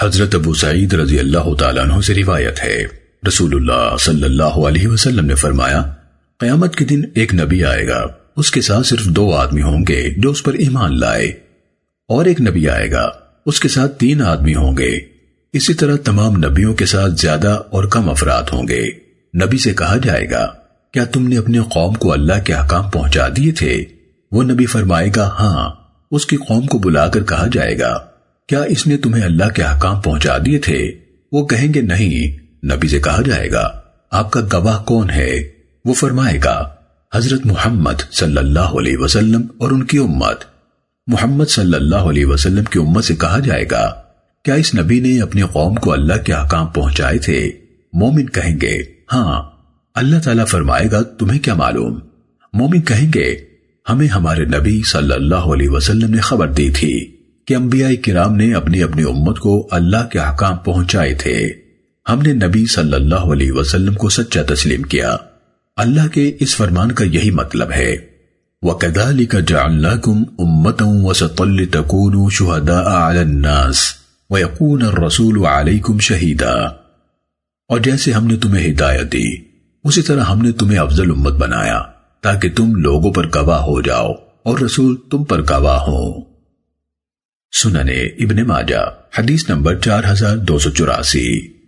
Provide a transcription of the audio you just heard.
حضرت ابو سعید رضی اللہ تعالیٰ عنہ سے روایت ہے۔ رسول اللہ صلی اللہ علیہ وسلم نے فرمایا، قیامت کے دن ایک نبی آئے گا۔ اس کے ساتھ صرف دو آدمی ہوں گے جو اس پر ایمان لائے۔ اور ایک نبی آئے گا۔ اس کے ساتھ تین آدمی ہوں گے۔ اسی طرح تمام نبیوں کے ساتھ زیادہ اور کم افراد ہوں گے۔ نبی سے کہا جائے گا، کیا تم نے اپنے قوم کو اللہ کے حکام پہنچا دیے تھے؟ وہ نبی فرمائے گا ہاں۔ اس کی قوم کو بلا کر کہا جائے گا۔ کیا اس نے تمہیں اللہ کے حکام پہنچا دیے تھے؟ وہ کہیں گے نہیں، نبی سے کہا جائے گا، آپ کا گواہ کون ہے؟ وہ فرمائے گا، حضرت محمد صلی اللہ علیہ وسلم اور ان کی امت۔ محمد صلی اللہ علیہ وسلم کی امت سے کہا جائے گا، کیا اس نبی نے اپنی قوم کو اللہ کے حکام پہنچائے تھے؟ مومن کہیں گے ہاں۔ اللہ تعالیٰ فرمائے گا، تمہیں کیا معلوم؟ مومن کہیں گے، ہمیں ہمارے نبی صلی اللہ علیہ وسلم نے خبر دی تھی۔ کہ انبیاء کرام نے اپنی اپنی امت کو اللہ کے حکام پہنچائے تھے۔ ہم نے نبی صلی اللہ علیہ وسلم کو سچا تسلیم کیا۔ اللہ کے اس فرمان کا یہی مطلب ہے۔ وَكَذَلِكَ جَعَلْنَاكُمْ أُمَّةً وَسَطًا لِتَكُونُوا شُهَدَاءَ عَلَى النَّاسِ وَيَقُونَ الرَّسُولُ عَلَيْكُمْ شَهِيدًا۔ اور جیسے ہم نے تمہیں ہدایت دی، اسی طرح ہم نے تمہیں افضل امت بنایا تاکہ تم لوگوں پر گواہ ہو جاؤ اور رسول تم پر گواہ ہوں۔ سننے ابن ماجہ حدیث نمبر چار ہزار دو سو چوراسی۔